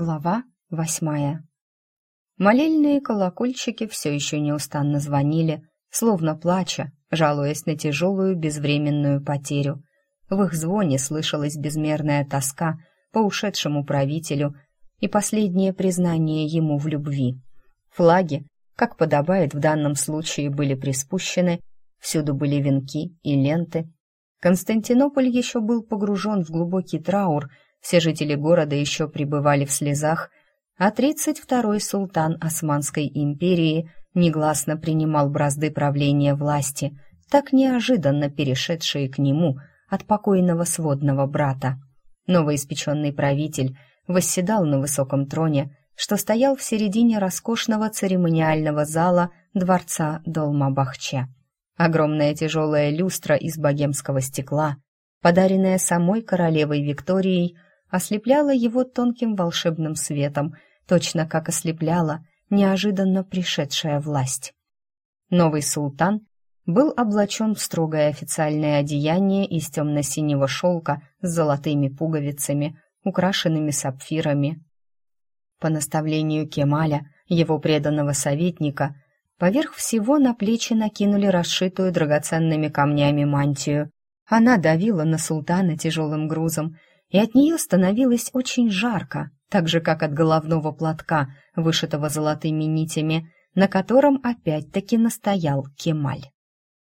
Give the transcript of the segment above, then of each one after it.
Глава восьмая. Молельные колокольчики все еще неустанно звонили, словно плача, жалуясь на тяжелую безвременную потерю. В их звоне слышалась безмерная тоска по ушедшему правителю и последнее признание ему в любви. Флаги, как подобает в данном случае, были приспущены, всюду были венки и ленты. Константинополь еще был погружен в глубокий траур — все жители города еще пребывали в слезах, а 32-й султан Османской империи негласно принимал бразды правления власти, так неожиданно перешедшие к нему от покойного сводного брата. Новоиспеченный правитель восседал на высоком троне, что стоял в середине роскошного церемониального зала дворца Долма-Бахче. Огромная тяжелая люстра из богемского стекла, подаренная самой королевой Викторией, ослепляла его тонким волшебным светом, точно как ослепляла неожиданно пришедшая власть. Новый султан был облачен в строгое официальное одеяние из темно-синего шелка с золотыми пуговицами, украшенными сапфирами. По наставлению Кемаля, его преданного советника, поверх всего на плечи накинули расшитую драгоценными камнями мантию. Она давила на султана тяжелым грузом, и от нее становилось очень жарко, так же, как от головного платка, вышитого золотыми нитями, на котором опять-таки настоял Кемаль.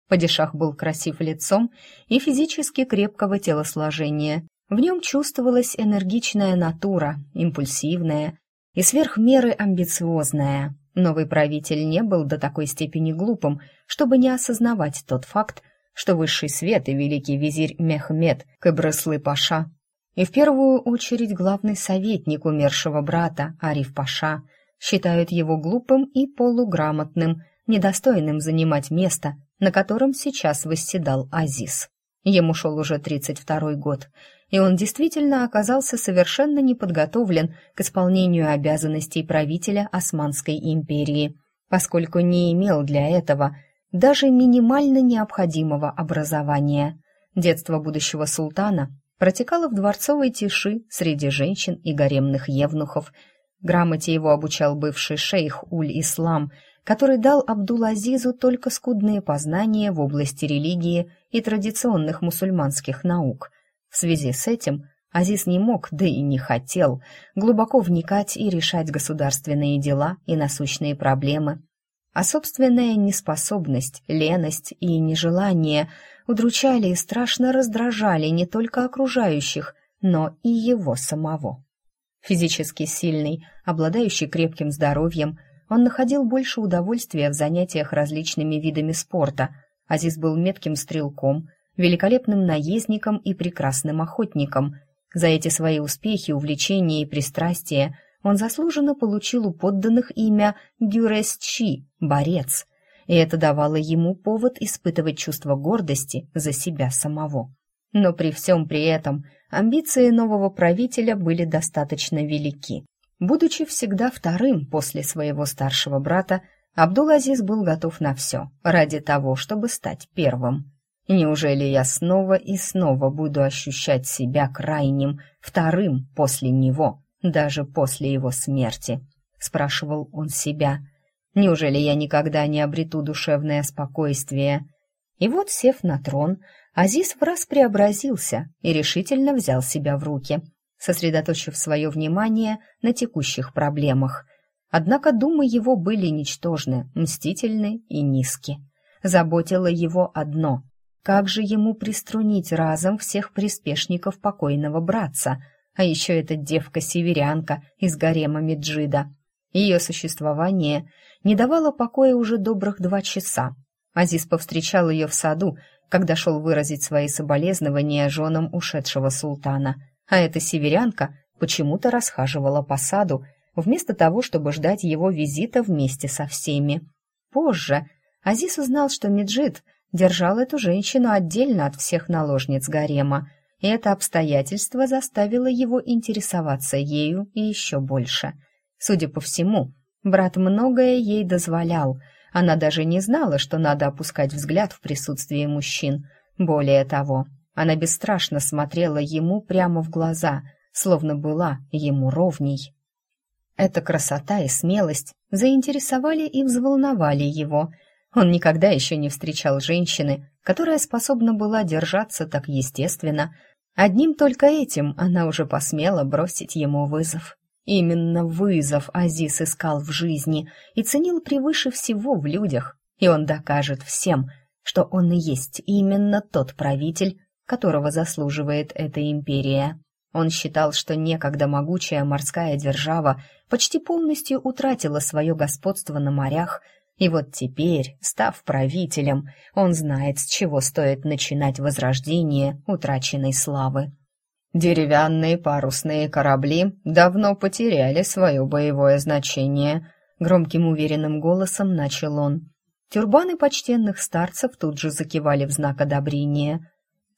Падишах был красив лицом и физически крепкого телосложения. В нем чувствовалась энергичная натура, импульсивная и сверх меры амбициозная. Новый правитель не был до такой степени глупым, чтобы не осознавать тот факт, что высший свет и великий визирь Мехмед Кыбрыслы-Паша и в первую очередь главный советник умершего брата Ариф Паша считают его глупым и полуграмотным, недостойным занимать место, на котором сейчас восседал Азиз. Ему шел уже 32-й год, и он действительно оказался совершенно неподготовлен к исполнению обязанностей правителя Османской империи, поскольку не имел для этого даже минимально необходимого образования. Детство будущего султана протекала в дворцовой тиши среди женщин и гаремных евнухов. Грамоте его обучал бывший шейх Уль-Ислам, который дал Абдул-Азизу только скудные познания в области религии и традиционных мусульманских наук. В связи с этим Азиз не мог, да и не хотел, глубоко вникать и решать государственные дела и насущные проблемы. А собственная неспособность, леность и нежелание – удручали и страшно раздражали не только окружающих, но и его самого. Физически сильный, обладающий крепким здоровьем, он находил больше удовольствия в занятиях различными видами спорта. Азиз был метким стрелком, великолепным наездником и прекрасным охотником. За эти свои успехи, увлечения и пристрастия он заслуженно получил у подданных имя Гюресчи, борец – и это давало ему повод испытывать чувство гордости за себя самого. Но при всем при этом амбиции нового правителя были достаточно велики. Будучи всегда вторым после своего старшего брата, Абдул-Азиз был готов на все ради того, чтобы стать первым. Неужели я снова и снова буду ощущать себя крайним, вторым после него, даже после его смерти? Спрашивал он себя. Неужели я никогда не обрету душевное спокойствие? И вот, сев на трон, Азиз враз преобразился и решительно взял себя в руки, сосредоточив свое внимание на текущих проблемах. Однако думы его были ничтожны, мстительны и низки. Заботило его одно — как же ему приструнить разом всех приспешников покойного братца, а еще эта девка-северянка из гарема Меджида — ее существование не давало покоя уже добрых два часа. Азиз повстречал ее в саду, когда шел выразить свои соболезнования женам ушедшего султана. А эта северянка почему-то расхаживала по саду, вместо того, чтобы ждать его визита вместе со всеми. Позже Азиз узнал, что Меджид держал эту женщину отдельно от всех наложниц гарема, это обстоятельство заставило его интересоваться ею еще больше — Судя по всему, брат многое ей дозволял. Она даже не знала, что надо опускать взгляд в присутствии мужчин. Более того, она бесстрашно смотрела ему прямо в глаза, словно была ему ровней. Эта красота и смелость заинтересовали и взволновали его. Он никогда еще не встречал женщины, которая способна была держаться так естественно. Одним только этим она уже посмела бросить ему вызов. Именно вызов Азис искал в жизни и ценил превыше всего в людях, и он докажет всем, что он и есть именно тот правитель, которого заслуживает эта империя. Он считал, что некогда могучая морская держава почти полностью утратила свое господство на морях, и вот теперь, став правителем, он знает, с чего стоит начинать возрождение утраченной славы. «Деревянные парусные корабли давно потеряли свое боевое значение», — громким уверенным голосом начал он. Тюрбаны почтенных старцев тут же закивали в знак одобрения —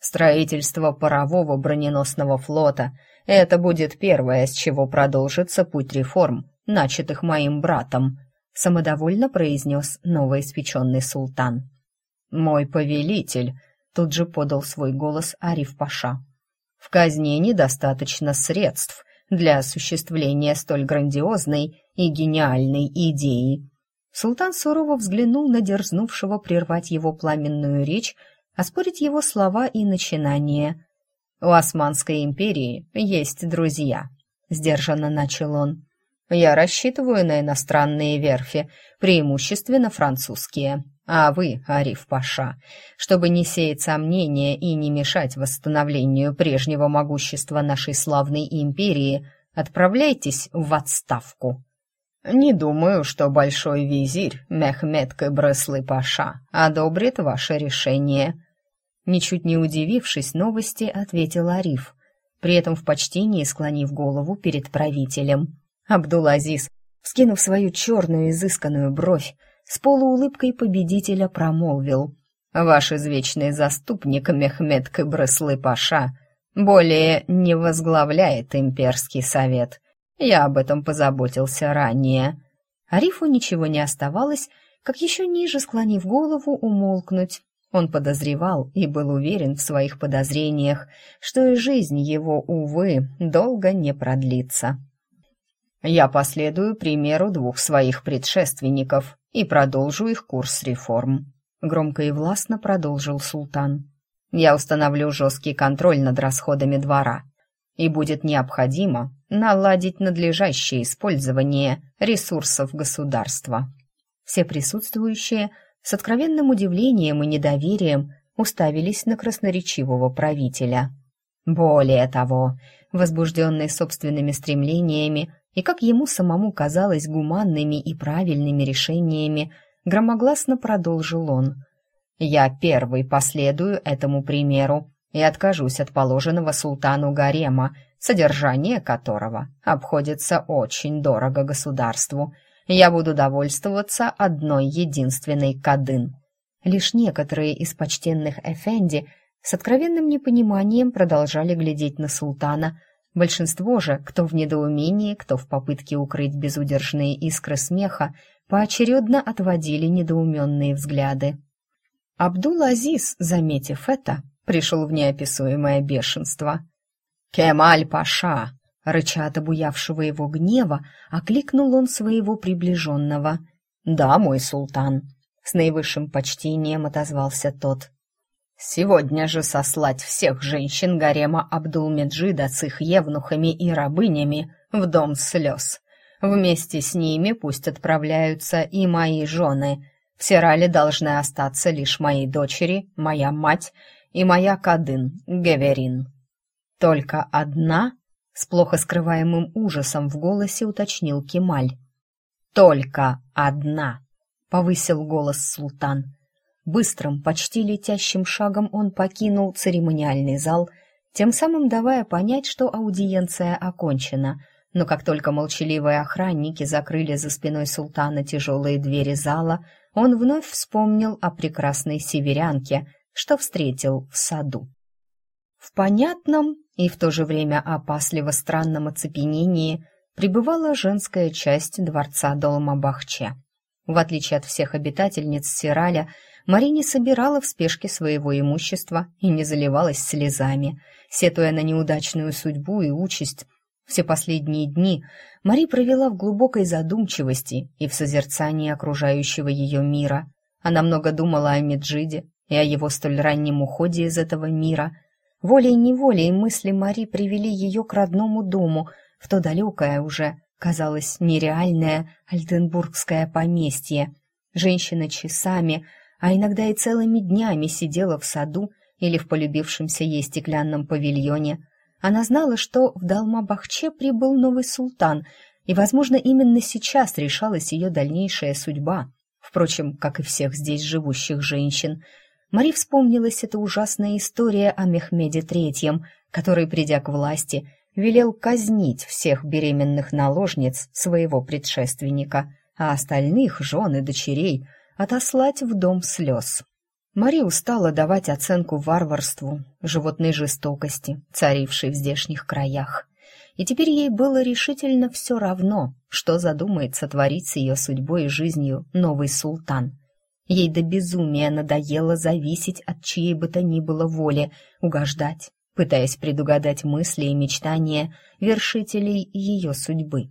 Строительство парового броненосного флота — это будет первое, с чего продолжится путь реформ, начатых моим братом», — самодовольно произнес новоиспеченный султан. «Мой повелитель», — тут же подал свой голос Ариф Паша. «В казне недостаточно средств для осуществления столь грандиозной и гениальной идеи». Султан сурово взглянул на дерзнувшего прервать его пламенную речь оспорить его слова и начинания. «У Османской империи есть друзья», — сдержанно начал он. «Я рассчитываю на иностранные верфи, преимущественно французские. А вы, Ариф Паша, чтобы не сеять сомнения и не мешать восстановлению прежнего могущества нашей славной империи, отправляйтесь в отставку». «Не думаю, что большой визирь Мехмед Кыбрыслы Паша одобрит ваше решение», Ничуть не удивившись новости, ответил Ариф, при этом в почтении склонив голову перед правителем. Абдул-Азиз, вскинув свою черную изысканную бровь, с полуулыбкой победителя промолвил. «Ваш извечный заступник Мехмед Кыбрыслы-Паша более не возглавляет имперский совет. Я об этом позаботился ранее». Арифу ничего не оставалось, как еще ниже склонив голову, умолкнуть он подозревал и был уверен в своих подозрениях, что и жизнь его, увы, долго не продлится. «Я последую примеру двух своих предшественников и продолжу их курс реформ», — громко и властно продолжил султан. «Я установлю жесткий контроль над расходами двора, и будет необходимо наладить надлежащее использование ресурсов государства». Все присутствующие — с откровенным удивлением и недоверием уставились на красноречивого правителя. Более того, возбужденный собственными стремлениями и, как ему самому казалось, гуманными и правильными решениями, громогласно продолжил он. «Я первый последую этому примеру и откажусь от положенного султану гарема, содержание которого обходится очень дорого государству, я буду довольствоваться одной единственной кадын. Лишь некоторые из почтенных эфенди с откровенным непониманием продолжали глядеть на султана. Большинство же, кто в недоумении, кто в попытке укрыть безудержные искры смеха, поочередно отводили недоуменные взгляды. Абдул-Азиз, заметив это, пришел в неописуемое бешенство. «Кемаль-паша!» Рыча от обуявшего его гнева, окликнул он своего приближенного. «Да, мой султан», — с наивысшим почтением отозвался тот. «Сегодня же сослать всех женщин гарема Абдул-Меджида с их евнухами и рабынями в дом слез. Вместе с ними пусть отправляются и мои жены. В Сирале должны остаться лишь мои дочери, моя мать и моя кадын, Геверин. Только одна с плохо скрываемым ужасом в голосе уточнил Кемаль. «Только одна!» — повысил голос султан. Быстрым, почти летящим шагом он покинул церемониальный зал, тем самым давая понять, что аудиенция окончена. Но как только молчаливые охранники закрыли за спиной султана тяжелые двери зала, он вновь вспомнил о прекрасной северянке, что встретил в саду. В понятном и в то же время опасливо странном оцепенении пребывала женская часть дворца Долмабахче. В отличие от всех обитательниц Сираля, Мари не собирала в спешке своего имущества и не заливалась слезами, сетуя на неудачную судьбу и участь, Все последние дни Мари провела в глубокой задумчивости и в созерцании окружающего ее мира. Она много думала о Меджиде и о его столь раннем уходе из этого мира. Волей-неволей мысли Мари привели ее к родному дому, в то далекое уже, казалось, нереальное альтенбургское поместье. Женщина часами, а иногда и целыми днями сидела в саду или в полюбившемся ей стеклянном павильоне – она знала, что в Далма-Бахче прибыл новый султан, и, возможно, именно сейчас решалась ее дальнейшая судьба. Впрочем, как и всех здесь живущих женщин. Мари вспомнилась эта ужасная история о Мехмеде Третьем, который, придя к власти, велел казнить всех беременных наложниц своего предшественника, а остальных, жен и дочерей, отослать в дом слез. Мари устала давать оценку варварству, животной жестокости, царившей в здешних краях. И теперь ей было решительно все равно, что задумает сотворить с ее судьбой и жизнью новый султан. Ей до безумия надоело зависеть от чьей бы то ни было воли, угождать, пытаясь предугадать мысли и мечтания вершителей ее судьбы.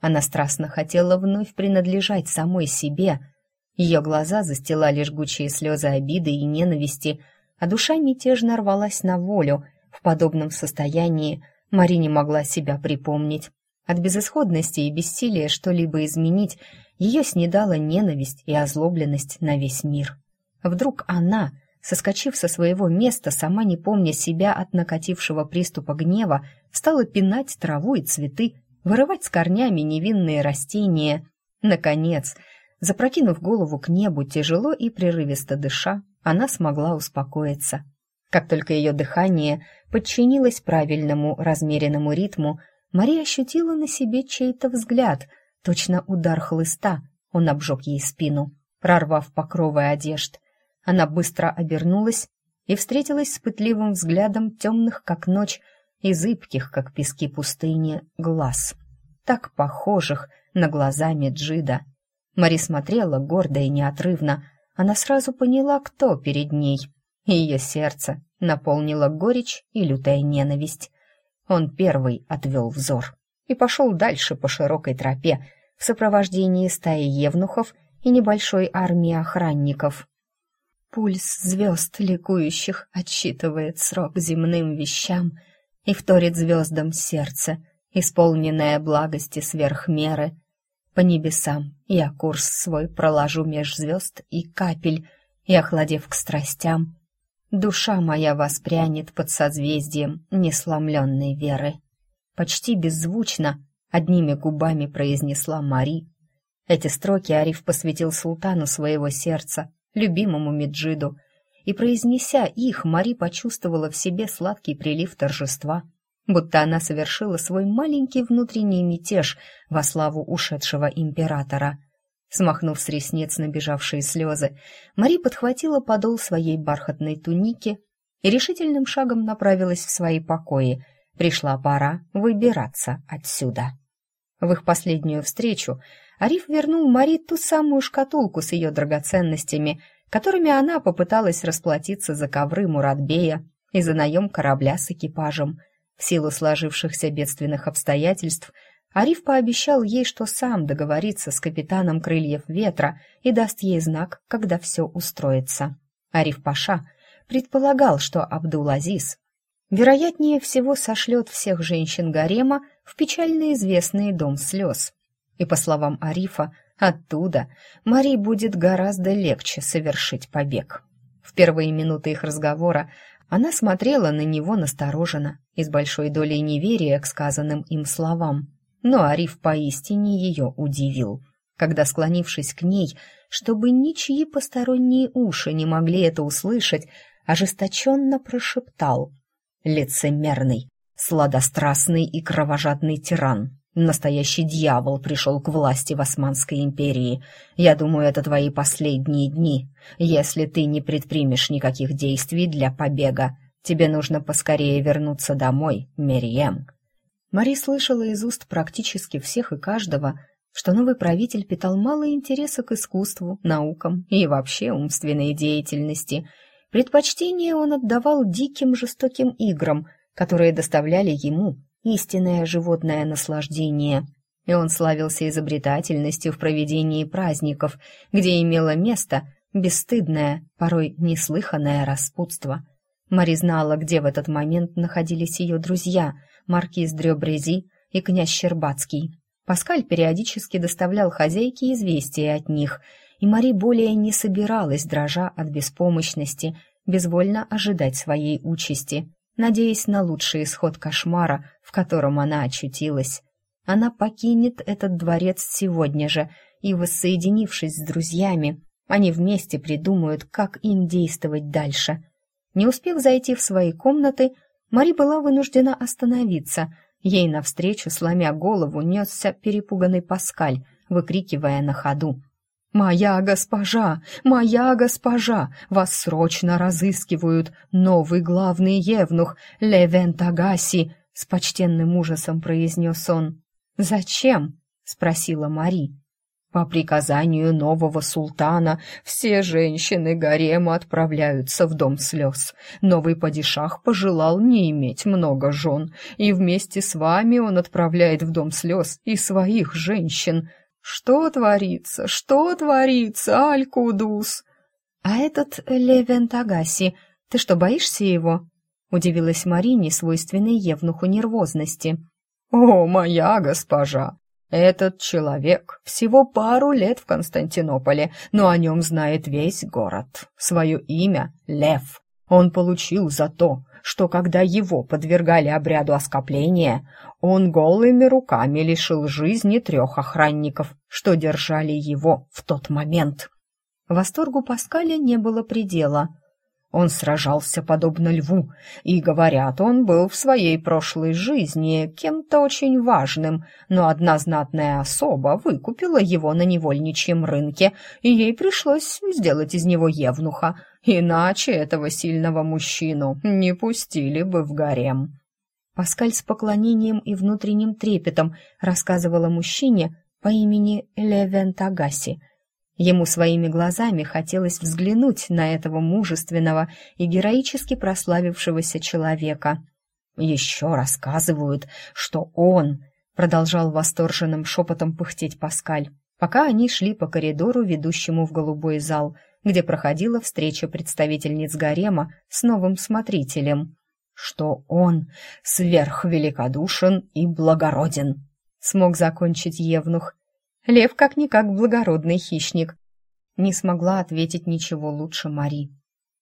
Она страстно хотела вновь принадлежать самой себе — ее глаза застилали жгучие слезы обиды и ненависти, а душа мятежно рвалась на волю. В подобном состоянии Мари не могла себя припомнить. От безысходности и бессилия что-либо изменить ее снедала ненависть и озлобленность на весь мир. Вдруг она, соскочив со своего места, сама не помня себя от накатившего приступа гнева, стала пинать траву и цветы, вырывать с корнями невинные растения. Наконец, Запрокинув голову к небу, тяжело и прерывисто дыша, она смогла успокоиться. Как только ее дыхание подчинилось правильному размеренному ритму, Мария ощутила на себе чей-то взгляд, точно удар хлыста. Он обжег ей спину, прорвав покровы одежд. Она быстро обернулась и встретилась с пытливым взглядом темных, как ночь, и зыбких, как пески пустыни, глаз, так похожих на глаза Меджида. Мари смотрела гордо и неотрывно. Она сразу поняла, кто перед ней. Ее сердце наполнило горечь и лютая ненависть. Он первый отвел взор и пошел дальше по широкой тропе в сопровождении стаи евнухов и небольшой армии охранников. Пульс звезд ликующих отсчитывает срок земным вещам и вторит звездам сердце, исполненное благости сверх меры — по небесам я курс свой проложу меж звезд и капель, и, охладев к страстям, душа моя воспрянет под созвездием несломленной веры. Почти беззвучно, одними губами произнесла Мари. Эти строки Ариф посвятил султану своего сердца, любимому Меджиду, и, произнеся их, Мари почувствовала в себе сладкий прилив торжества — будто она совершила свой маленький внутренний мятеж во славу ушедшего императора. Смахнув с ресниц набежавшие слезы, Мари подхватила подол своей бархатной туники и решительным шагом направилась в свои покои. Пришла пора выбираться отсюда. В их последнюю встречу Ариф вернул Мари ту самую шкатулку с ее драгоценностями, которыми она попыталась расплатиться за ковры Муратбея и за наем корабля с экипажем — в силу сложившихся бедственных обстоятельств Ариф пообещал ей, что сам договорится с капитаном крыльев ветра и даст ей знак, когда все устроится. Ариф Паша предполагал, что Абдул-Азиз вероятнее всего сошлет всех женщин гарема в печально известный дом слез. И, по словам Арифа, оттуда Мари будет гораздо легче совершить побег. В первые минуты их разговора она смотрела на него настороженно и с большой долей неверия к сказанным им словам. Но Ариф поистине ее удивил, когда, склонившись к ней, чтобы ничьи посторонние уши не могли это услышать, ожесточенно прошептал «Лицемерный, сладострастный и кровожадный тиран, Настоящий дьявол пришел к власти в Османской империи. Я думаю, это твои последние дни. Если ты не предпримешь никаких действий для побега, тебе нужно поскорее вернуться домой, Мерием». Мари слышала из уст практически всех и каждого, что новый правитель питал мало интереса к искусству, наукам и вообще умственной деятельности. Предпочтение он отдавал диким жестоким играм, которые доставляли ему истинное животное наслаждение. И он славился изобретательностью в проведении праздников, где имело место бесстыдное, порой неслыханное распутство. Мари знала, где в этот момент находились ее друзья, маркиз Дрёбрези и князь Щербацкий. Паскаль периодически доставлял хозяйке известия от них, и Мари более не собиралась, дрожа от беспомощности, безвольно ожидать своей участи, надеясь на лучший исход кошмара, в котором она очутилась. Она покинет этот дворец сегодня же, и, воссоединившись с друзьями, они вместе придумают, как им действовать дальше. Не успев зайти в свои комнаты, Мари была вынуждена остановиться. Ей навстречу, сломя голову, несся перепуганный Паскаль, выкрикивая на ходу. «Моя госпожа! Моя госпожа! Вас срочно разыскивают! Новый главный евнух Левен Тагаси!» С почтенным ужасом произнес он. «Зачем?» — спросила Мари. По приказанию нового султана все женщины гарема отправляются в дом слез. Новый падишах пожелал не иметь много жен, и вместе с вами он отправляет в дом слез и своих женщин. Что творится, что творится, Аль-Кудус? А этот Левен Тагаси, ты что, боишься его? Удивилась Марине, свойственной евнуху нервозности. «О, моя госпожа! Этот человек всего пару лет в Константинополе, но о нем знает весь город. Свое имя — Лев. Он получил за то, что когда его подвергали обряду оскопления, он голыми руками лишил жизни трех охранников, что держали его в тот момент. Восторгу Паскаля не было предела — он сражался подобно льву, и, говорят, он был в своей прошлой жизни кем-то очень важным, но одна знатная особа выкупила его на невольничьем рынке, и ей пришлось сделать из него евнуха, иначе этого сильного мужчину не пустили бы в гарем. Паскаль с поклонением и внутренним трепетом рассказывала мужчине по имени Левен Тагаси — Ему своими глазами хотелось взглянуть на этого мужественного и героически прославившегося человека. «Еще рассказывают, что он...» — продолжал восторженным шепотом пыхтеть Паскаль, пока они шли по коридору, ведущему в голубой зал, где проходила встреча представительниц гарема с новым смотрителем. «Что он сверхвеликодушен и благороден!» — смог закончить Евнух, Лев как-никак благородный хищник. Не смогла ответить ничего лучше Мари.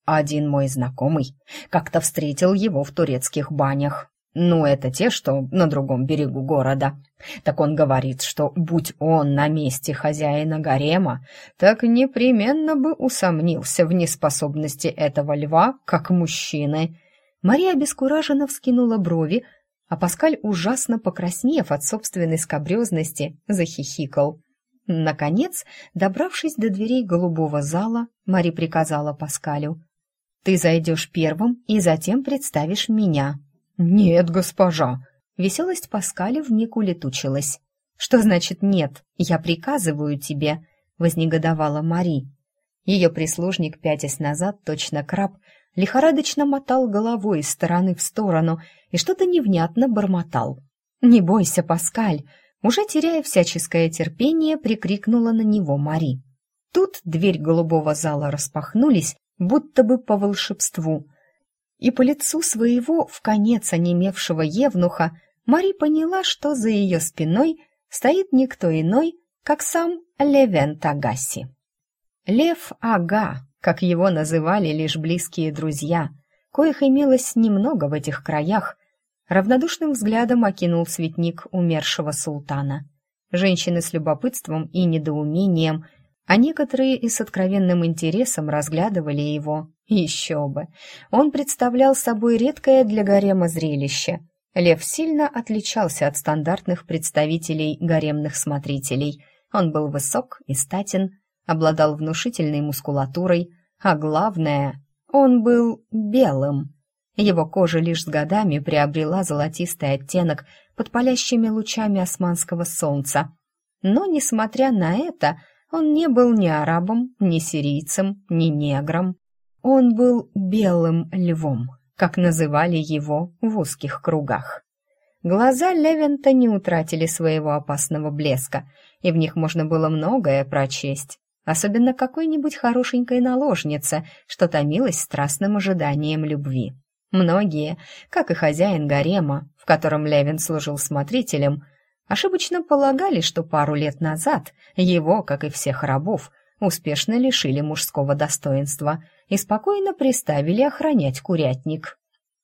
Один мой знакомый как-то встретил его в турецких банях. Ну, это те, что на другом берегу города. Так он говорит, что будь он на месте хозяина гарема, так непременно бы усомнился в неспособности этого льва как мужчины. Мария обескураженно вскинула брови, а Паскаль, ужасно покраснев от собственной скобрезности, захихикал. Наконец, добравшись до дверей голубого зала, Мари приказала Паскалю. «Ты зайдешь первым и затем представишь меня». «Нет, госпожа!» Веселость Паскаля вмиг улетучилась. «Что значит «нет»? Я приказываю тебе», — вознегодовала Мари. Ее прислужник, пятясь назад, точно краб, лихорадочно мотал головой из стороны в сторону и что-то невнятно бормотал. «Не бойся, Паскаль!» Уже теряя всяческое терпение, прикрикнула на него Мари. Тут дверь голубого зала распахнулись, будто бы по волшебству. И по лицу своего в конец онемевшего евнуха Мари поняла, что за ее спиной стоит никто иной, как сам Левен Тагаси. Лев Ага, как его называли лишь близкие друзья, коих имелось немного в этих краях, равнодушным взглядом окинул цветник умершего султана. Женщины с любопытством и недоумением, а некоторые и с откровенным интересом разглядывали его. Еще бы! Он представлял собой редкое для гарема зрелище. Лев сильно отличался от стандартных представителей гаремных смотрителей. Он был высок и статен, обладал внушительной мускулатурой, а главное, он был белым. Его кожа лишь с годами приобрела золотистый оттенок под палящими лучами османского солнца. Но, несмотря на это, он не был ни арабом, ни сирийцем, ни негром. Он был белым львом, как называли его в узких кругах. Глаза Левента не утратили своего опасного блеска, и в них можно было многое прочесть, особенно какой-нибудь хорошенькой наложнице, что томилась страстным ожиданием любви. Многие, как и хозяин гарема, в котором Левин служил смотрителем, ошибочно полагали, что пару лет назад его, как и всех рабов, успешно лишили мужского достоинства и спокойно приставили охранять курятник.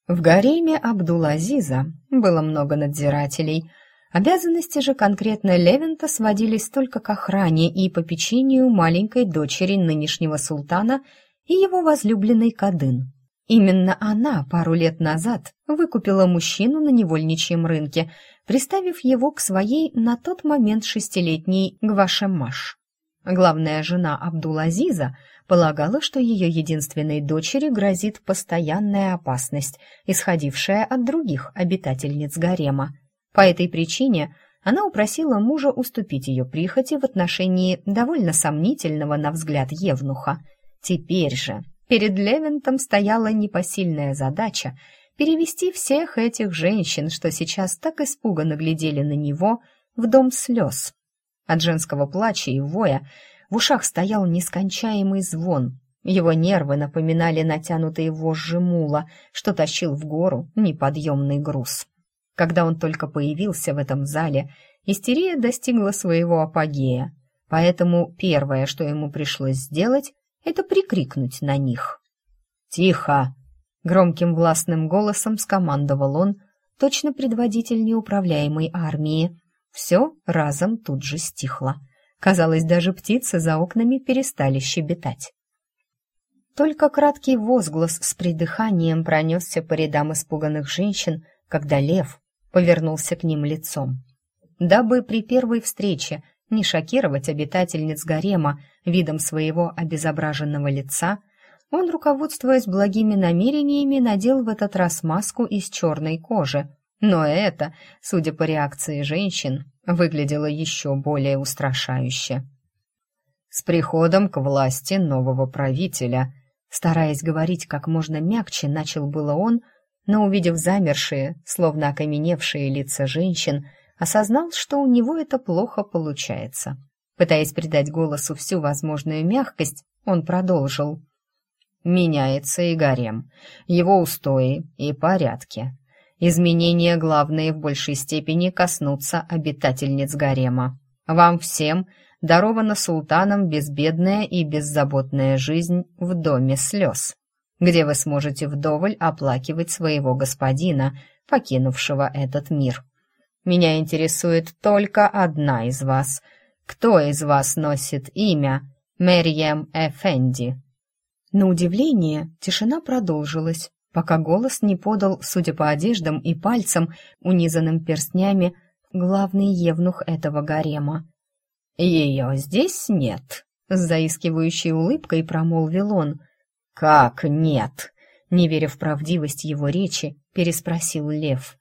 В гареме Абдул-Азиза было много надзирателей. Обязанности же конкретно Левента сводились только к охране и попечению маленькой дочери нынешнего султана и его возлюбленной Кадын. Именно она пару лет назад выкупила мужчину на невольничьем рынке, приставив его к своей на тот момент шестилетней Гвашемаш. Главная жена Абдул-Азиза полагала, что ее единственной дочери грозит постоянная опасность, исходившая от других обитательниц гарема. По этой причине она упросила мужа уступить ее прихоти в отношении довольно сомнительного на взгляд Евнуха. Теперь же перед Левентом стояла непосильная задача перевести всех этих женщин, что сейчас так испуганно глядели на него, в дом слез. От женского плача и воя в ушах стоял нескончаемый звон. Его нервы напоминали натянутые вожжи мула, что тащил в гору неподъемный груз. Когда он только появился в этом зале, истерия достигла своего апогея, поэтому первое, что ему пришлось сделать, это прикрикнуть на них. «Тихо!» — громким властным голосом скомандовал он, точно предводитель неуправляемой армии, все разом тут же стихло. Казалось, даже птицы за окнами перестали щебетать. Только краткий возглас с придыханием пронесся по рядам испуганных женщин, когда лев повернулся к ним лицом. Дабы при первой встрече не шокировать обитательниц гарема видом своего обезображенного лица, он, руководствуясь благими намерениями, надел в этот раз маску из черной кожи, но это, судя по реакции женщин, выглядело еще более устрашающе. С приходом к власти нового правителя, стараясь говорить как можно мягче, начал было он, но, увидев замершие, словно окаменевшие лица женщин, осознал, что у него это плохо получается. Пытаясь придать голосу всю возможную мягкость, он продолжил. «Меняется и гарем, его устои и порядки. Изменения главные в большей степени коснутся обитательниц гарема. Вам всем дарована султаном безбедная и беззаботная жизнь в доме слез, где вы сможете вдоволь оплакивать своего господина, покинувшего этот мир. Меня интересует только одна из вас. Кто из вас носит имя Мерьем Эфенди?» На удивление тишина продолжилась, пока голос не подал, судя по одеждам и пальцам, унизанным перстнями, главный евнух этого гарема. «Ее здесь нет», — с заискивающей улыбкой промолвил он. «Как нет?» — не веря в правдивость его речи, переспросил Лев.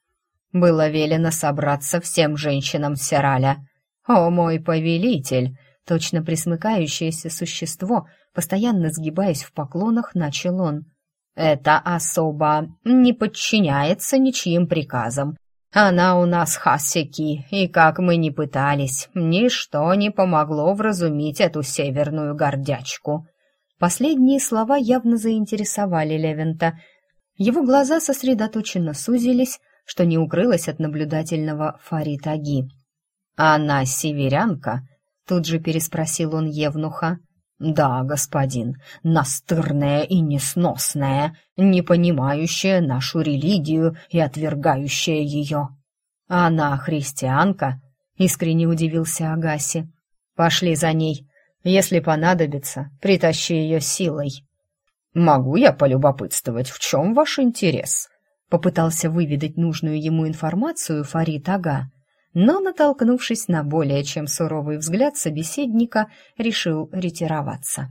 «Было велено собраться всем женщинам Сираля. О, мой повелитель!» Точно присмыкающееся существо, постоянно сгибаясь в поклонах, начал он — эта особа не подчиняется ничьим приказам. Она у нас хасики, и как мы ни пытались, ничто не помогло вразумить эту северную гордячку». Последние слова явно заинтересовали Левента. Его глаза сосредоточенно сузились, что не укрылось от наблюдательного Фаритаги. «Она северянка?» — тут же переспросил он Евнуха. «Да, господин, настырная и несносная, не понимающая нашу религию и отвергающая ее». «Она христианка?» — искренне удивился Агаси. «Пошли за ней. Если понадобится, притащи ее силой». «Могу я полюбопытствовать, в чем ваш интерес?» Попытался выведать нужную ему информацию Фарид Ага но, натолкнувшись на более чем суровый взгляд собеседника, решил ретироваться.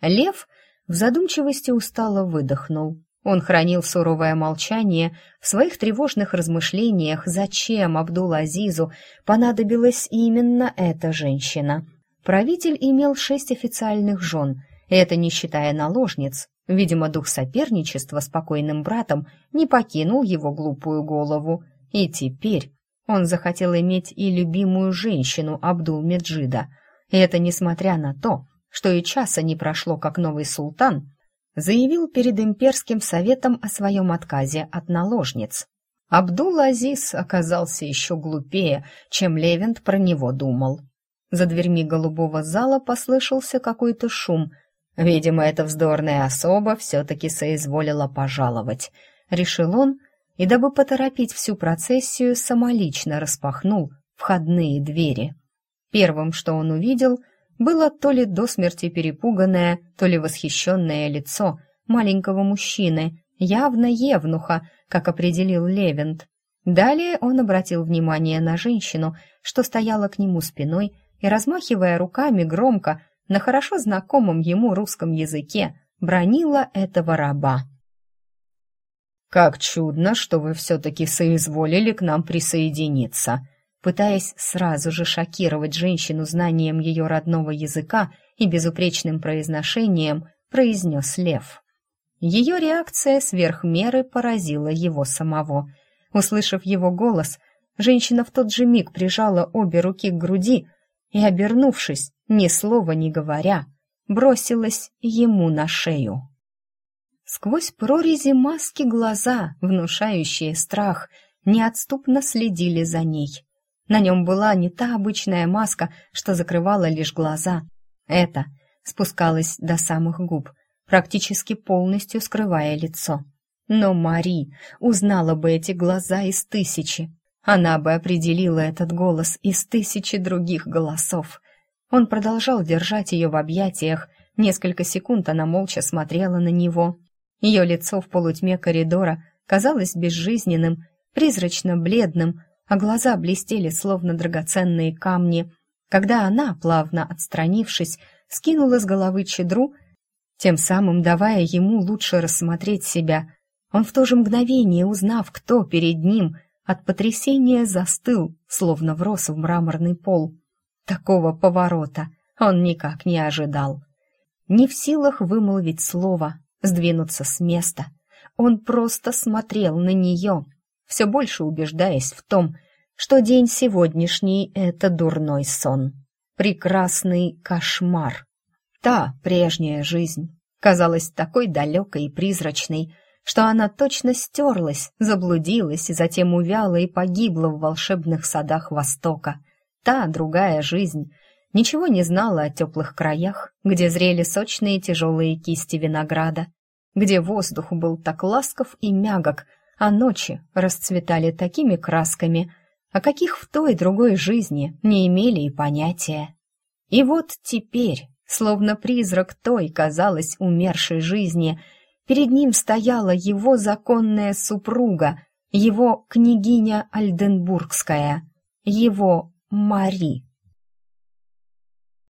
Лев в задумчивости устало выдохнул. Он хранил суровое молчание в своих тревожных размышлениях, зачем Абдул-Азизу понадобилась именно эта женщина. Правитель имел шесть официальных жен, это не считая наложниц. Видимо, дух соперничества с покойным братом не покинул его глупую голову, И теперь он захотел иметь и любимую женщину Абдул-Меджида. И это несмотря на то, что и часа не прошло, как новый султан заявил перед имперским советом о своем отказе от наложниц. Абдул-Азиз оказался еще глупее, чем Левент про него думал. За дверьми голубого зала послышался какой-то шум. Видимо, эта вздорная особа все-таки соизволила пожаловать. Решил он, и дабы поторопить всю процессию, самолично распахнул входные двери. Первым, что он увидел, было то ли до смерти перепуганное, то ли восхищенное лицо маленького мужчины, явно евнуха, как определил Левент. Далее он обратил внимание на женщину, что стояла к нему спиной и, размахивая руками громко, на хорошо знакомом ему русском языке, бронила этого раба. «Как чудно, что вы все-таки соизволили к нам присоединиться!» Пытаясь сразу же шокировать женщину знанием ее родного языка и безупречным произношением, произнес Лев. Ее реакция сверх меры поразила его самого. Услышав его голос, женщина в тот же миг прижала обе руки к груди и, обернувшись, ни слова не говоря, бросилась ему на шею. Сквозь прорези маски глаза, внушающие страх, неотступно следили за ней. На нем была не та обычная маска, что закрывала лишь глаза. Это спускалась до самых губ, практически полностью скрывая лицо. Но Мари узнала бы эти глаза из тысячи. Она бы определила этот голос из тысячи других голосов. Он продолжал держать ее в объятиях. Несколько секунд она молча смотрела на него, ее лицо в полутьме коридора казалось безжизненным, призрачно-бледным, а глаза блестели, словно драгоценные камни, когда она, плавно отстранившись, скинула с головы чедру, тем самым давая ему лучше рассмотреть себя. Он в то же мгновение, узнав, кто перед ним, от потрясения застыл, словно врос в мраморный пол. Такого поворота он никак не ожидал. Не в силах вымолвить слово, сдвинуться с места. Он просто смотрел на нее, все больше убеждаясь в том, что день сегодняшний — это дурной сон, прекрасный кошмар. Та прежняя жизнь казалась такой далекой и призрачной, что она точно стерлась, заблудилась и затем увяла и погибла в волшебных садах Востока. Та другая жизнь ничего не знала о теплых краях, где зрели сочные тяжелые кисти винограда, где воздух был так ласков и мягок, а ночи расцветали такими красками, о каких в той другой жизни не имели и понятия. И вот теперь, словно призрак той, казалось, умершей жизни, перед ним стояла его законная супруга, его княгиня Альденбургская, его Мари.